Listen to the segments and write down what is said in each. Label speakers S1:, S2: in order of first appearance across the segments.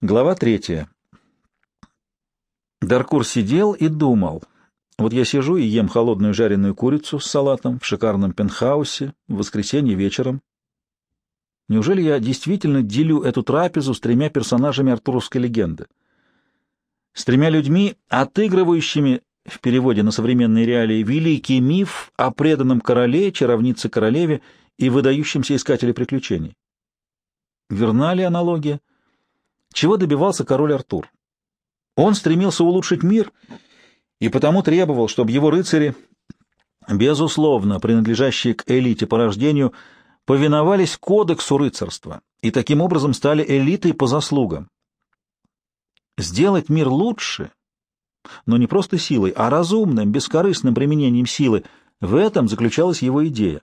S1: Глава третья. Даркур сидел и думал. Вот я сижу и ем холодную жареную курицу с салатом в шикарном пентхаусе в воскресенье вечером. Неужели я действительно делю эту трапезу с тремя персонажами артуровской легенды? С тремя людьми, отыгрывающими в переводе на современные реалии великий миф о преданном короле, чаровнице королеве и выдающемся искателе приключений. Верна ли аналогия? Чего добивался король Артур? Он стремился улучшить мир и потому требовал, чтобы его рыцари, безусловно принадлежащие к элите по рождению, повиновались кодексу рыцарства и таким образом стали элитой по заслугам. Сделать мир лучше, но не просто силой, а разумным, бескорыстным применением силы, в этом заключалась его идея.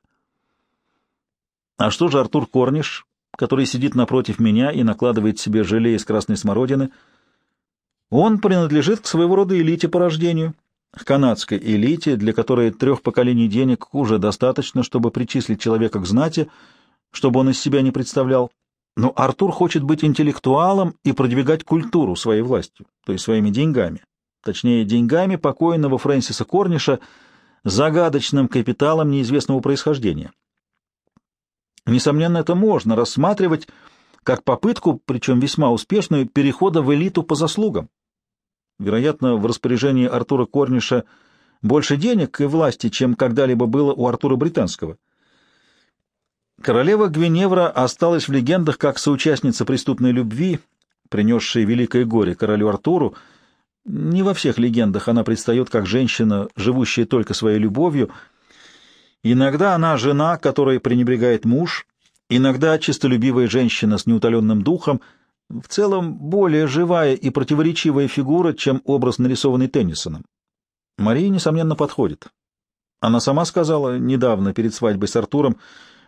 S1: А что же Артур Корниш, который сидит напротив меня и накладывает себе желе из красной смородины. Он принадлежит к своего рода элите по рождению, к канадской элите, для которой трех поколений денег уже достаточно, чтобы причислить человека к знати, чтобы он из себя не представлял. Но Артур хочет быть интеллектуалом и продвигать культуру своей властью, то есть своими деньгами. Точнее, деньгами покойного Фрэнсиса Корниша, загадочным капиталом неизвестного происхождения. Несомненно, это можно рассматривать как попытку, причем весьма успешную, перехода в элиту по заслугам. Вероятно, в распоряжении Артура Корниша больше денег и власти, чем когда-либо было у Артура Британского. Королева Гвиневра осталась в легендах как соучастница преступной любви, принесшей великое горе королю Артуру. Не во всех легендах она предстает как женщина, живущая только своей любовью — Иногда она жена, которой пренебрегает муж, иногда чистолюбивая женщина с неутоленным духом, в целом более живая и противоречивая фигура, чем образ, нарисованный Теннисоном. Мария, несомненно, подходит. Она сама сказала недавно перед свадьбой с Артуром,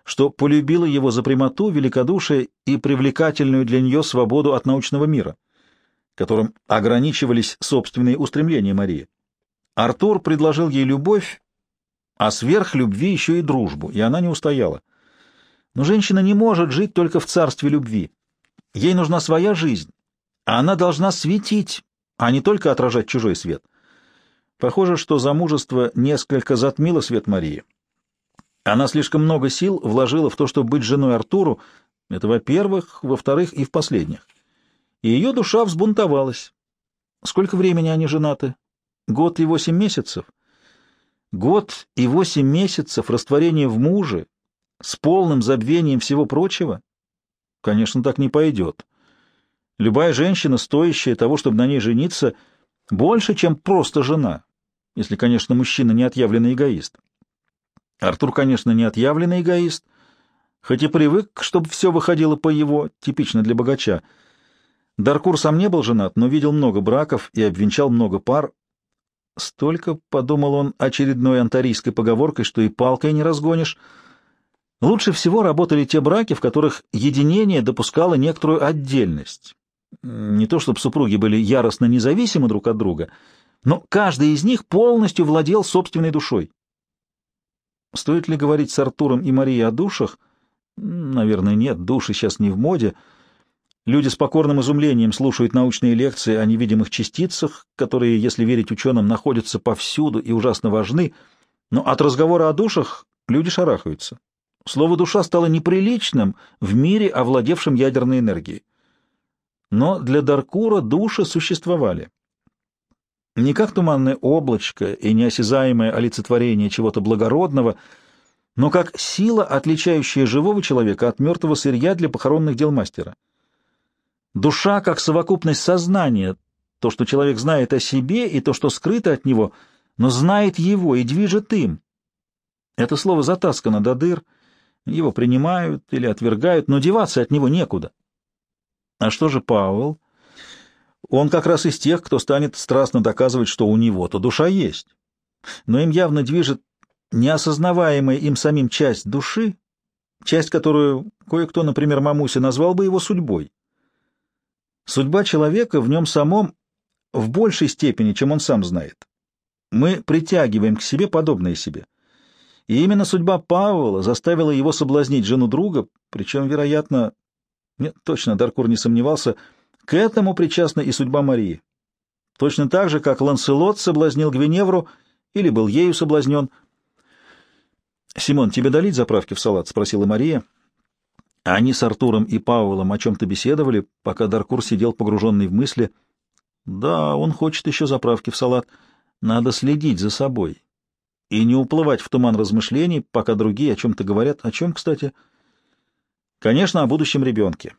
S1: что полюбила его за прямоту, великодушие и привлекательную для нее свободу от научного мира, которым ограничивались собственные устремления Марии. Артур предложил ей любовь, а сверх любви еще и дружбу, и она не устояла. Но женщина не может жить только в царстве любви. Ей нужна своя жизнь, а она должна светить, а не только отражать чужой свет. Похоже, что замужество несколько затмило свет Марии. Она слишком много сил вложила в то, чтобы быть женой Артуру, это во-первых, во-вторых и в последних. И ее душа взбунтовалась. Сколько времени они женаты? Год и восемь месяцев? Год и восемь месяцев растворения в муже с полным забвением всего прочего? Конечно, так не пойдет. Любая женщина, стоящая того, чтобы на ней жениться, больше, чем просто жена, если, конечно, мужчина не отъявленный эгоист. Артур, конечно, не отъявленный эгоист, хоть и привык, чтобы все выходило по его, типично для богача. Даркур сам не был женат, но видел много браков и обвенчал много пар, Столько, — подумал он очередной антарийской поговоркой, что и палкой не разгонишь. Лучше всего работали те браки, в которых единение допускало некоторую отдельность. Не то чтобы супруги были яростно независимы друг от друга, но каждый из них полностью владел собственной душой. Стоит ли говорить с Артуром и Марией о душах? Наверное, нет, души сейчас не в моде — Люди с покорным изумлением слушают научные лекции о невидимых частицах, которые, если верить ученым, находятся повсюду и ужасно важны, но от разговора о душах люди шарахаются. Слово «душа» стало неприличным в мире, овладевшем ядерной энергией. Но для Даркура души существовали. Не как туманное облачко и неосязаемое олицетворение чего-то благородного, но как сила, отличающая живого человека от мертвого сырья для похоронных дел мастера. Душа как совокупность сознания, то, что человек знает о себе, и то, что скрыто от него, но знает его и движет им. Это слово затаскано до дыр, его принимают или отвергают, но деваться от него некуда. А что же Пауэлл? Он как раз из тех, кто станет страстно доказывать, что у него-то душа есть. Но им явно движет неосознаваемая им самим часть души, часть, которую кое-кто, например, Мамуси, назвал бы его судьбой. Судьба человека в нем самом в большей степени, чем он сам знает. Мы притягиваем к себе подобное себе. И именно судьба Павла заставила его соблазнить жену друга, причем, вероятно, нет, точно, Даркур не сомневался, К этому причастна и судьба Марии. Точно так же, как Ланселот соблазнил Гвиневру или был ею соблазнен. «Симон, тебе долить заправки в салат?» — спросила Мария. Они с Артуром и Пауэлом о чем-то беседовали, пока Даркур сидел погруженный в мысли. «Да, он хочет еще заправки в салат. Надо следить за собой и не уплывать в туман размышлений, пока другие о чем-то говорят. О чем, кстати?» «Конечно, о будущем ребенке».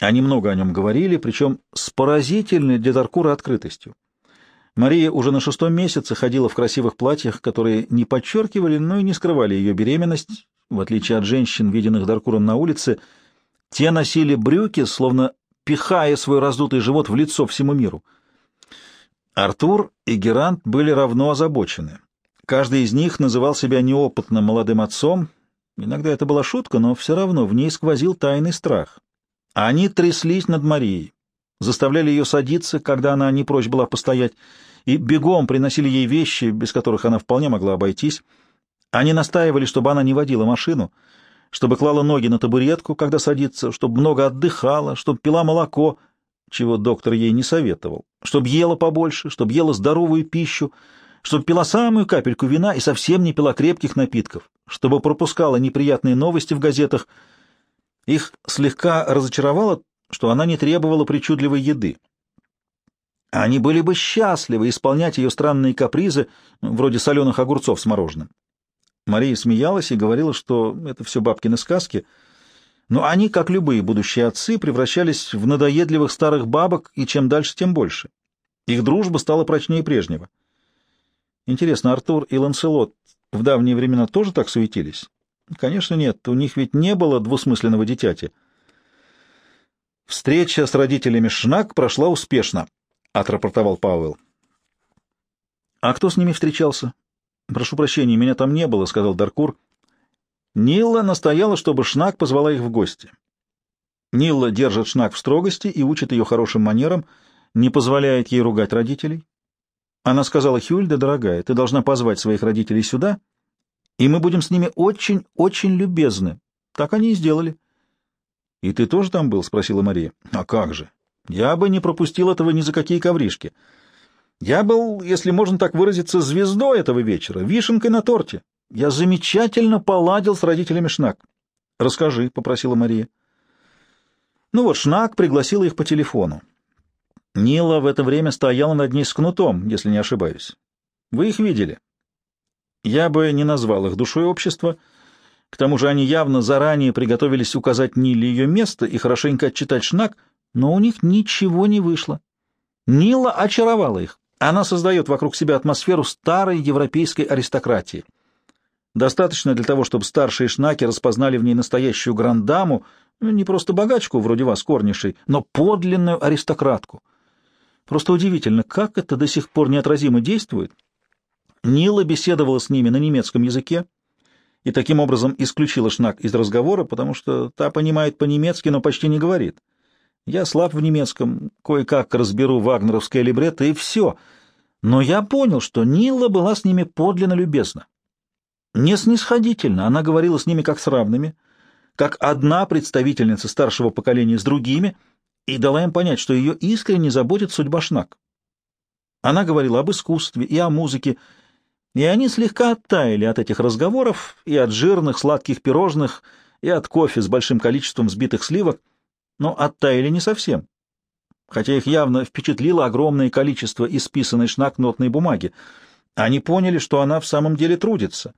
S1: Они много о нем говорили, причем с поразительной для Даркура открытостью. Мария уже на шестом месяце ходила в красивых платьях, которые не подчеркивали, но и не скрывали ее беременность, в отличие от женщин, виденных Даркуром на улице. Те носили брюки, словно пихая свой раздутый живот в лицо всему миру. Артур и Герант были равно озабочены. Каждый из них называл себя неопытным молодым отцом. Иногда это была шутка, но все равно в ней сквозил тайный страх. Они тряслись над Марией, заставляли ее садиться, когда она не прочь была постоять, и бегом приносили ей вещи, без которых она вполне могла обойтись. Они настаивали, чтобы она не водила машину, чтобы клала ноги на табуретку, когда садится, чтобы много отдыхала, чтобы пила молоко, чего доктор ей не советовал, чтобы ела побольше, чтобы ела здоровую пищу, чтобы пила самую капельку вина и совсем не пила крепких напитков, чтобы пропускала неприятные новости в газетах — их слегка разочаровало, что она не требовала причудливой еды. Они были бы счастливы исполнять ее странные капризы, вроде соленых огурцов с мороженым. Мария смеялась и говорила, что это все бабкины сказки, но они, как любые будущие отцы, превращались в надоедливых старых бабок, и чем дальше, тем больше. Их дружба стала прочнее прежнего. Интересно, Артур и Ланселот в давние времена тоже так суетились? Конечно, нет, у них ведь не было двусмысленного дитяти. Встреча с родителями Шнак прошла успешно, отрапортовал Пауэлл. А кто с ними встречался? Прошу прощения, меня там не было, сказал Даркур. Нилла настояла, чтобы Шнак позвала их в гости. Нилла держит Шнак в строгости и учит ее хорошим манерам, не позволяет ей ругать родителей. Она сказала, Хюльда, дорогая, ты должна позвать своих родителей сюда и мы будем с ними очень-очень любезны. Так они и сделали. — И ты тоже там был? — спросила Мария. — А как же? Я бы не пропустил этого ни за какие ковришки. Я был, если можно так выразиться, звездой этого вечера, вишенкой на торте. Я замечательно поладил с родителями Шнак. — Расскажи, — попросила Мария. Ну вот, Шнак пригласила их по телефону. Нила в это время стояла над ней с кнутом, если не ошибаюсь. Вы их видели. Я бы не назвал их душой общества. К тому же они явно заранее приготовились указать Ниле ее место и хорошенько отчитать Шнак, но у них ничего не вышло. Нила очаровала их. Она создает вокруг себя атмосферу старой европейской аристократии. Достаточно для того, чтобы старшие шнаки распознали в ней настоящую грандаму, ну, не просто богачку, вроде вас, корнишей, но подлинную аристократку. Просто удивительно, как это до сих пор неотразимо действует, Нила беседовала с ними на немецком языке и таким образом исключила Шнак из разговора, потому что та понимает по-немецки, но почти не говорит. Я слаб в немецком, кое-как разберу вагнеровское либретто, и все. Но я понял, что Нила была с ними подлинно любезна. Не снисходительно, она говорила с ними как с равными, как одна представительница старшего поколения с другими, и дала им понять, что ее искренне заботит судьба Шнак. Она говорила об искусстве и о музыке, и они слегка оттаяли от этих разговоров и от жирных сладких пирожных, и от кофе с большим количеством сбитых сливок, но оттаяли не совсем, хотя их явно впечатлило огромное количество исписанной шнакнотной бумаги. Они поняли, что она в самом деле трудится,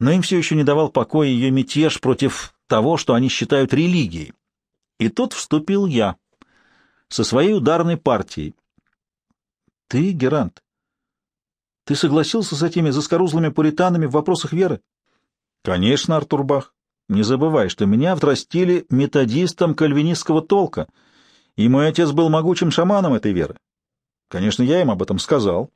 S1: но им все еще не давал покоя ее мятеж против того, что они считают религией. И тут вступил я со своей ударной партией. Ты, Герант, ты согласился с этими заскорузлыми пуританами в вопросах веры? Конечно, Артур Бах. Не забывай, что меня вдрастили методистом кальвинистского толка, и мой отец был могучим шаманом этой веры. Конечно, я им об этом сказал.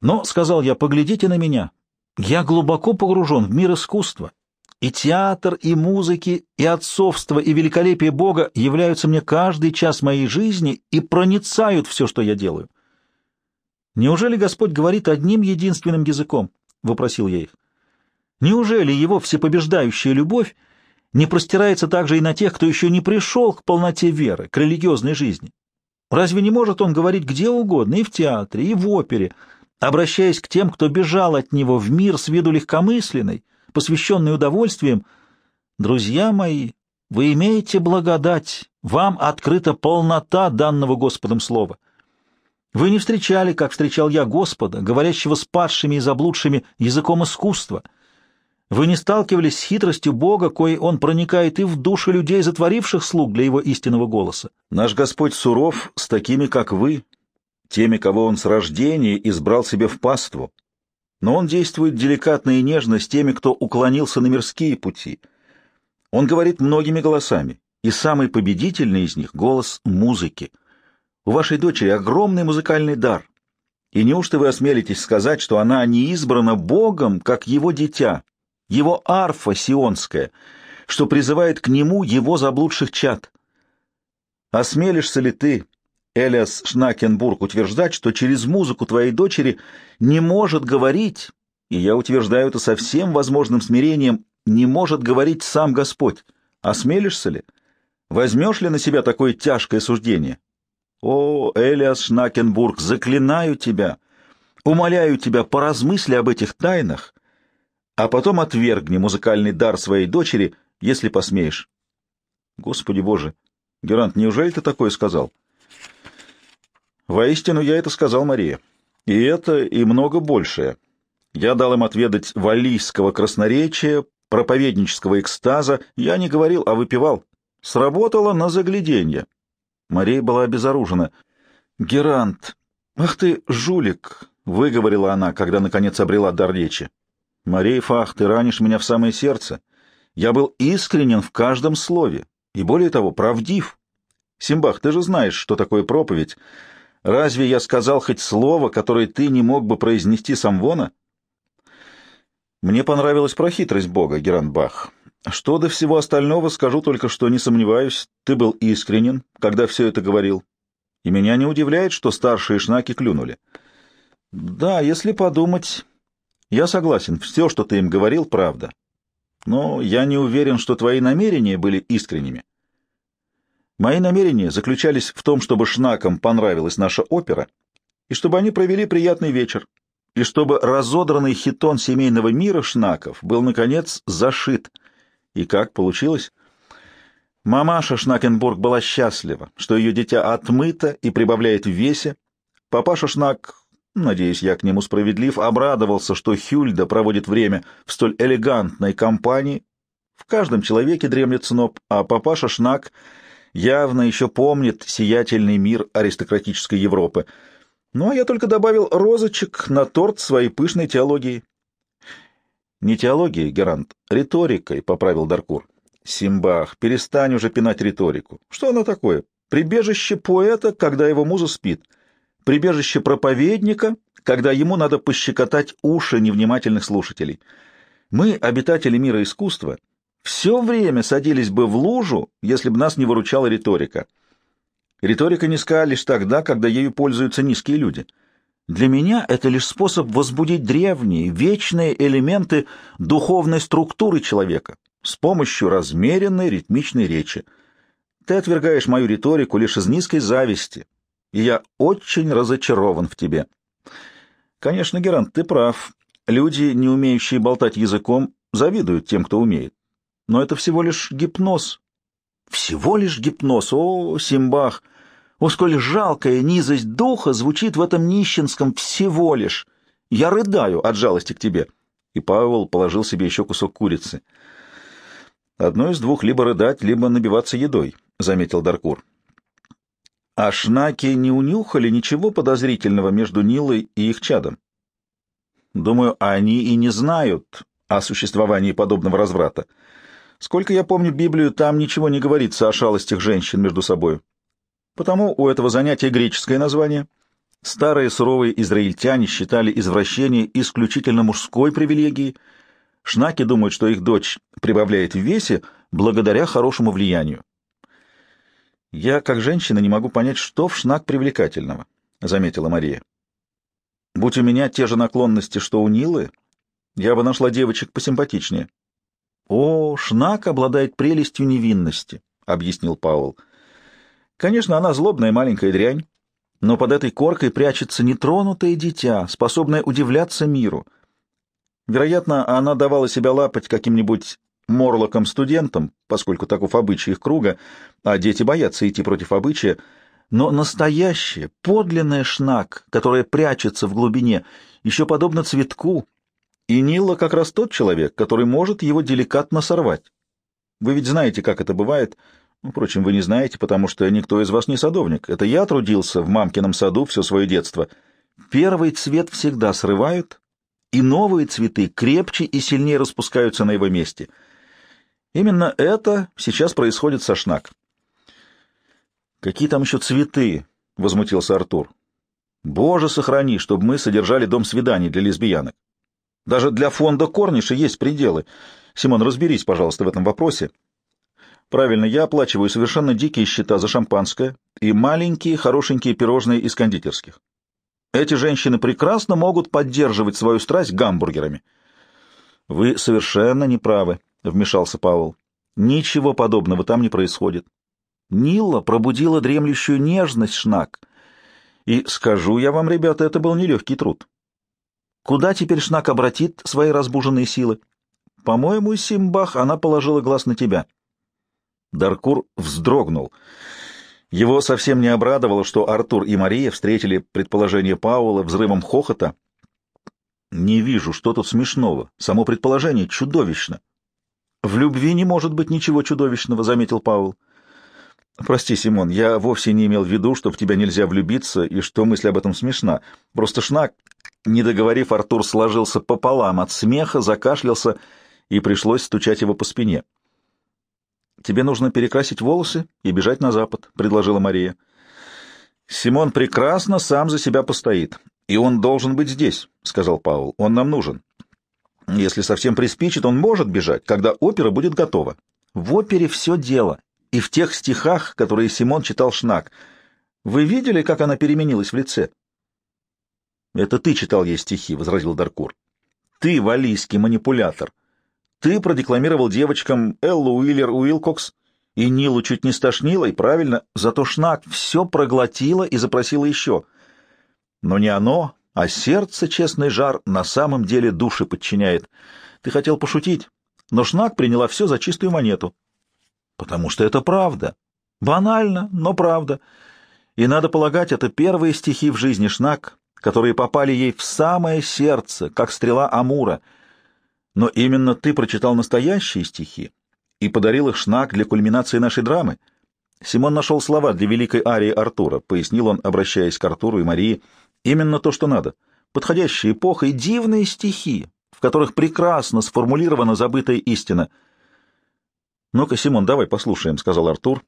S1: Но, сказал я, поглядите на меня. Я глубоко погружен в мир искусства. И театр, и музыки, и отцовство, и великолепие Бога являются мне каждый час моей жизни и проницают все, что я делаю. Неужели Господь говорит одним единственным языком? — вопросил я их. Неужели его всепобеждающая любовь не простирается также и на тех, кто еще не пришел к полноте веры, к религиозной жизни? Разве не может он говорить где угодно, и в театре, и в опере, обращаясь к тем, кто бежал от него в мир с виду легкомысленный, посвященный удовольствиям? Друзья мои, вы имеете благодать, вам открыта полнота данного Господом слова. Вы не встречали, как встречал я Господа, говорящего с падшими и заблудшими языком искусства — вы не сталкивались с хитростью Бога, кой Он проникает и в души людей, затворивших слуг для Его истинного голоса.
S2: Наш Господь суров с такими, как вы, теми, кого Он с рождения избрал себе в паству. Но Он действует деликатно и нежно с теми, кто уклонился на мирские пути. Он говорит многими голосами, и самый победительный из них — голос музыки. У вашей дочери огромный музыкальный дар. И неужто вы осмелитесь сказать, что она не избрана Богом, как его дитя, его арфа сионская, что призывает к нему его заблудших чад. Осмелишься ли ты, Элиас Шнакенбург, утверждать, что через музыку твоей дочери не может говорить, и я утверждаю это со всем возможным смирением, не может говорить сам Господь? Осмелишься ли? Возьмешь ли на себя такое тяжкое суждение? О, Элиас Шнакенбург, заклинаю тебя, умоляю тебя, поразмысли об этих тайнах, а потом отвергни музыкальный дар своей дочери, если посмеешь. Господи Боже! Герант, неужели ты такое сказал? Воистину я это сказал Мария. И это, и много большее. Я дал им отведать валийского красноречия, проповеднического экстаза. Я не говорил, а выпивал. Сработало на загляденье. Мария была обезоружена. «Герант! Ах ты, жулик!» — выговорила она, когда наконец обрела дар речи. Марей Фах, ты ранишь меня в самое сердце. Я был искренен в каждом слове, и более того, правдив. Симбах, ты же знаешь, что такое проповедь. Разве я сказал хоть слово, которое ты не мог бы произнести самвона? Мне понравилась прохитрость Бога, Геранбах. Что до всего остального, скажу только, что не сомневаюсь, ты был искренен, когда все это говорил. И меня не удивляет, что старшие шнаки клюнули. Да, если подумать, я согласен, все, что ты им говорил, правда. Но я не уверен, что твои намерения были искренними. Мои намерения заключались в том, чтобы шнакам понравилась наша опера, и чтобы они провели приятный вечер, и чтобы разодранный хитон семейного мира шнаков был, наконец, зашит. И как получилось? Мамаша Шнакенбург была счастлива, что ее дитя отмыто и прибавляет в весе. Папаша Шнак Надеюсь, я к нему справедлив, обрадовался, что Хюльда проводит время в столь элегантной компании. В каждом человеке дремлет сноб, а папаша Шнак явно еще помнит сиятельный мир аристократической Европы. Ну, а я только добавил розочек на торт своей пышной теологии. Не теологией, Герант, риторикой, — поправил Даркур. Симбах, перестань уже пинать риторику. Что она такое? Прибежище поэта, когда его муза спит — прибежище проповедника, когда ему надо пощекотать уши невнимательных слушателей. Мы, обитатели мира искусства, все время садились бы в лужу, если бы нас не выручала риторика. Риторика низка лишь тогда, когда ею пользуются низкие люди. Для меня это лишь способ возбудить древние, вечные элементы духовной структуры человека с помощью размеренной ритмичной речи. Ты отвергаешь мою риторику лишь из низкой зависти, и я очень разочарован в тебе. Конечно, Герант, ты прав. Люди, не умеющие болтать языком, завидуют тем, кто умеет. Но это всего лишь гипноз. Всего лишь гипноз. О, Симбах! О, сколь жалкая низость духа звучит в этом нищенском всего лишь. Я рыдаю от жалости к тебе. И Павел положил себе еще кусок курицы. Одно из двух — либо рыдать, либо набиваться едой, — заметил Даркур. А шнаки не унюхали ничего подозрительного между Нилой и их чадом. Думаю, они и не знают о существовании подобного разврата. Сколько я помню Библию, там ничего не говорится о шалостях женщин между собой. Потому у этого занятия греческое название. Старые суровые израильтяне считали извращение исключительно мужской привилегией. Шнаки думают, что их дочь прибавляет в весе благодаря хорошему влиянию. «Я, как женщина, не могу понять, что в шнак привлекательного», — заметила Мария. «Будь у меня те же наклонности, что у Нилы, я бы нашла девочек посимпатичнее».
S1: «О, Шнак обладает прелестью невинности», — объяснил Паул. «Конечно, она злобная маленькая дрянь, но под этой коркой прячется нетронутое дитя, способное удивляться миру. Вероятно, она давала себя лапать каким-нибудь морлоком-студентам, поскольку таков обычай их круга, а дети боятся идти против обычая, но настоящая, подлинная шнак, которая прячется в глубине, еще подобно цветку, и Нила как раз тот человек, который может его деликатно сорвать. Вы ведь знаете, как это бывает. Ну, впрочем, вы не знаете, потому что никто из вас не садовник. Это я трудился в мамкином саду все свое детство. Первый цвет всегда срывают, и новые цветы крепче и сильнее распускаются на его месте. Именно это сейчас происходит со Шнак. «Какие там еще цветы?» — возмутился Артур. «Боже, сохрани, чтобы мы содержали дом свиданий для лесбиянок. Даже для фонда Корниша есть пределы. Симон, разберись, пожалуйста, в этом вопросе. Правильно, я оплачиваю совершенно дикие счета за шампанское и маленькие хорошенькие пирожные из кондитерских. Эти женщины прекрасно могут поддерживать свою страсть гамбургерами. Вы совершенно не правы, вмешался Павел. Ничего подобного там не происходит. Нила пробудила дремлющую нежность Шнак. И скажу я вам, ребята, это был нелегкий труд. Куда теперь Шнак обратит свои разбуженные силы? По-моему, Симбах, она положила глаз на тебя. Даркур вздрогнул. Его совсем не обрадовало, что Артур и Мария встретили предположение Паула взрывом хохота. Не вижу, что тут смешного. Само предположение чудовищно. В любви не может быть ничего чудовищного, заметил Паул. Прости, Симон, я вовсе не имел в виду, что в тебя нельзя влюбиться и что мысль об этом смешна. Просто Шнак не договорив, Артур сложился пополам от смеха, закашлялся, и пришлось стучать его по спине. «Тебе нужно перекрасить волосы и бежать на запад», — предложила Мария. «Симон прекрасно сам за себя постоит, и он должен быть здесь», — сказал Паул. «Он нам нужен. Если совсем приспичит, он может бежать, когда опера будет готова. В опере все дело, и в тех стихах, которые Симон читал Шнак. Вы видели, как она переменилась в лице?» Это ты читал ей стихи, — возразил Даркур. Ты, валийский манипулятор. Ты продекламировал девочкам Эллу Уиллер Уилкокс, и Нилу чуть не стошнило, и правильно, зато Шнак все проглотила и запросила еще. Но не оно, а сердце, честный жар, на самом деле души подчиняет. Ты хотел пошутить, но Шнак приняла все за чистую монету. Потому что это правда. Банально, но правда. И, надо полагать, это первые стихи в жизни Шнак, которые попали ей в самое сердце, как стрела Амура. Но именно ты прочитал настоящие стихи и подарил их шнак для кульминации нашей драмы. Симон нашел слова для великой арии Артура, пояснил он, обращаясь к Артуру и Марии. Именно то, что надо. Подходящая эпоха и дивные стихи, в которых прекрасно сформулирована забытая истина. «Ну-ка, Симон, давай послушаем», — сказал Артур.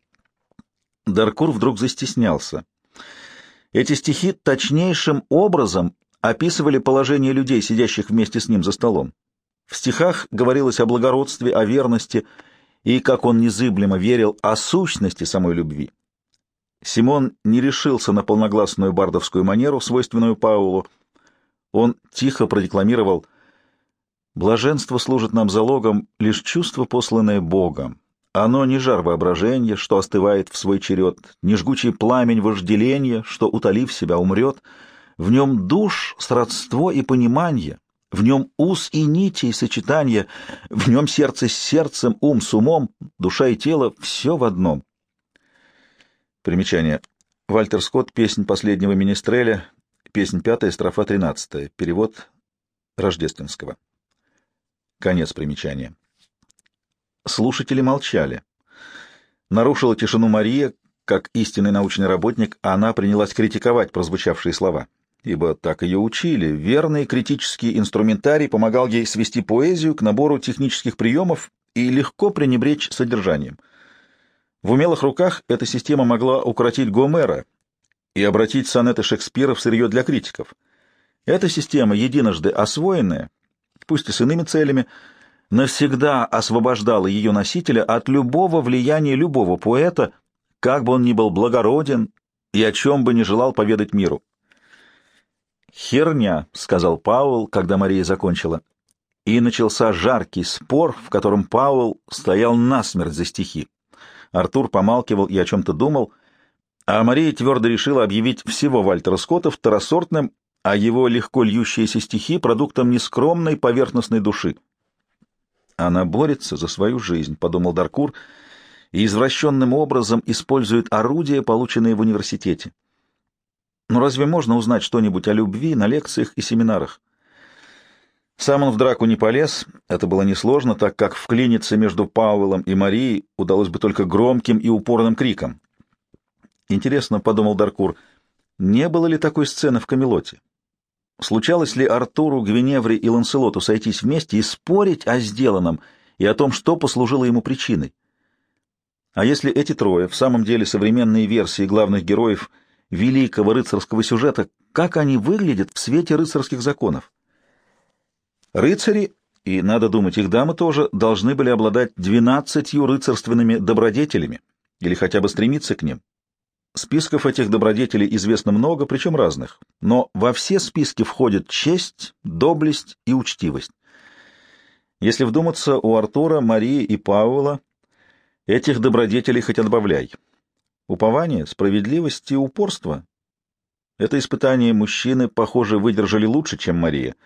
S1: Даркур вдруг застеснялся. Эти стихи точнейшим образом описывали положение людей, сидящих вместе с ним за столом. В стихах говорилось о благородстве, о верности и, как он незыблемо верил, о сущности самой любви. Симон не решился на полногласную бардовскую манеру, свойственную Паулу. Он тихо продекламировал «Блаженство служит нам залогом лишь чувство, посланное Богом, оно не жар воображения, что остывает в свой черед, не жгучий пламень вожделения, что, утолив себя, умрет. В нем душ, сродство и понимание, в нем ус и нити и сочетание, в нем сердце с сердцем, ум с умом, душа и тело — все в одном. Примечание. Вальтер Скотт, песнь последнего министреля, песнь пятая, строфа тринадцатая, перевод Рождественского. Конец примечания. Слушатели молчали. Нарушила тишину Мария, как истинный научный работник, она принялась критиковать прозвучавшие слова, ибо так ее учили. Верный критический инструментарий помогал ей свести поэзию к набору технических приемов и легко пренебречь содержанием. В умелых руках эта система могла укротить Гомера и обратить сонеты Шекспира в сырье для критиков. Эта система, единожды освоенная, пусть и с иными целями, навсегда освобождала ее носителя от любого влияния любого поэта, как бы он ни был благороден и о чем бы ни желал поведать миру. «Херня», — сказал Паул, когда Мария закончила.
S2: и начался жаркий спор, в котором Пауэлл стоял насмерть за стихи. Артур помалкивал и о чем-то думал, а Мария твердо решила объявить всего Вальтера Скотта второсортным, а его легко льющиеся стихи — продуктом нескромной поверхностной души. «Она борется за свою жизнь», — подумал Даркур, и извращенным образом использует орудия, полученные в университете. Но разве можно узнать что-нибудь о любви на лекциях и семинарах? Сам он в драку не полез, это было несложно, так как вклиниться между Пауэлом и Марией удалось бы только громким и упорным криком. Интересно, — подумал Даркур, — не было ли такой сцены в Камелоте? Случалось ли Артуру, Гвиневре и Ланселоту сойтись вместе и спорить о сделанном и о том, что послужило ему причиной? А если эти трое в самом деле современные версии главных героев великого рыцарского сюжета, как они выглядят в свете рыцарских законов? Рыцари, и, надо думать, их дамы тоже, должны были обладать двенадцатью рыцарственными добродетелями, или хотя бы стремиться к ним. Списков этих добродетелей известно много, причем разных, но во все списки входят честь, доблесть и учтивость. Если вдуматься, у Артура, Марии и Пауэлла этих добродетелей хоть отбавляй. Упование, справедливость и упорство — это испытание мужчины, похоже, выдержали лучше, чем Мария —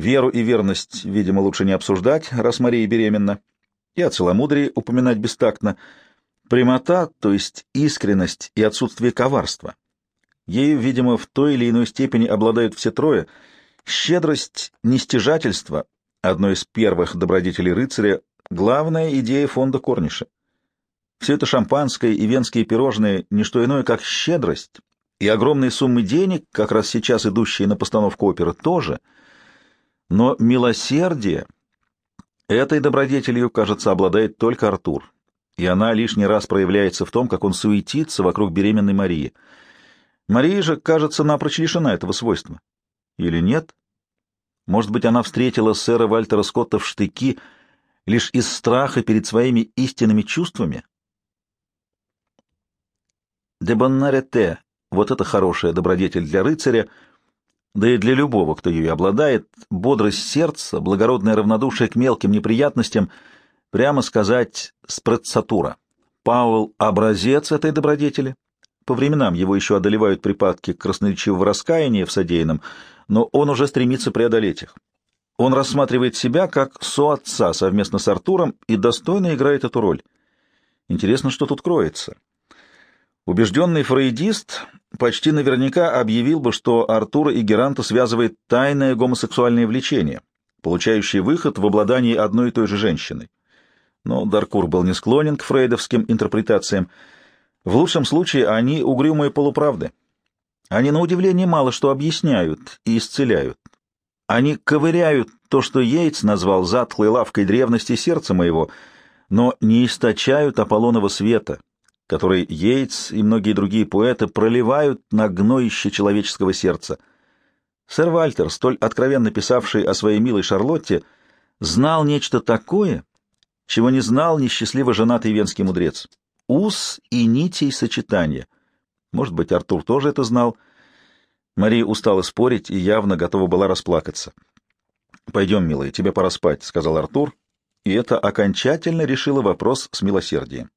S2: Веру и верность, видимо, лучше не обсуждать, раз Мария беременна. И о целомудрии упоминать бестактно. Прямота, то есть искренность и отсутствие коварства. Ею, видимо, в той или иной степени обладают все трое. Щедрость, нестяжательство — одно из первых добродетелей рыцаря, главная идея фонда Корниша. Все это шампанское и венские пирожные — не что иное, как щедрость, и огромные суммы денег, как раз сейчас идущие на постановку оперы, тоже — но милосердие этой добродетелью, кажется, обладает только Артур, и она лишний раз проявляется в том, как он суетится вокруг беременной Марии. Мария же, кажется, напрочь лишена этого свойства. Или нет? Может быть, она встретила сэра Вальтера Скотта в штыки лишь из страха перед своими истинными чувствами? Дебоннарете — вот это хорошая добродетель для рыцаря — да и для любого, кто ее обладает, бодрость сердца, благородное равнодушие к мелким неприятностям, прямо сказать, спрецатура. Пауэлл — образец этой добродетели. По временам его еще одолевают припадки красноречивого раскаяния в содеянном, но он уже стремится преодолеть их. Он рассматривает себя как соотца совместно с Артуром и достойно играет эту роль. Интересно, что тут кроется. Убежденный фрейдист почти наверняка объявил бы, что Артура и Геранта связывает тайное гомосексуальное влечение, получающее выход в обладании одной и той же женщиной. Но Даркур был не склонен к фрейдовским интерпретациям. В лучшем случае они угрюмые полуправды. Они, на удивление, мало что объясняют и исцеляют. Они ковыряют то, что Йейтс назвал затхлой лавкой древности сердца моего, но не источают Аполлонова света, который Йейтс и многие другие поэты проливают на гноище человеческого сердца. Сэр Вальтер, столь откровенно писавший о своей милой Шарлотте, знал нечто такое, чего не знал несчастливо женатый венский мудрец. Ус и нитей сочетания. Может быть, Артур тоже это знал. Мария устала спорить и явно готова была расплакаться. «Пойдем, милая, тебе пора спать», — сказал Артур, и это окончательно решило вопрос с милосердием.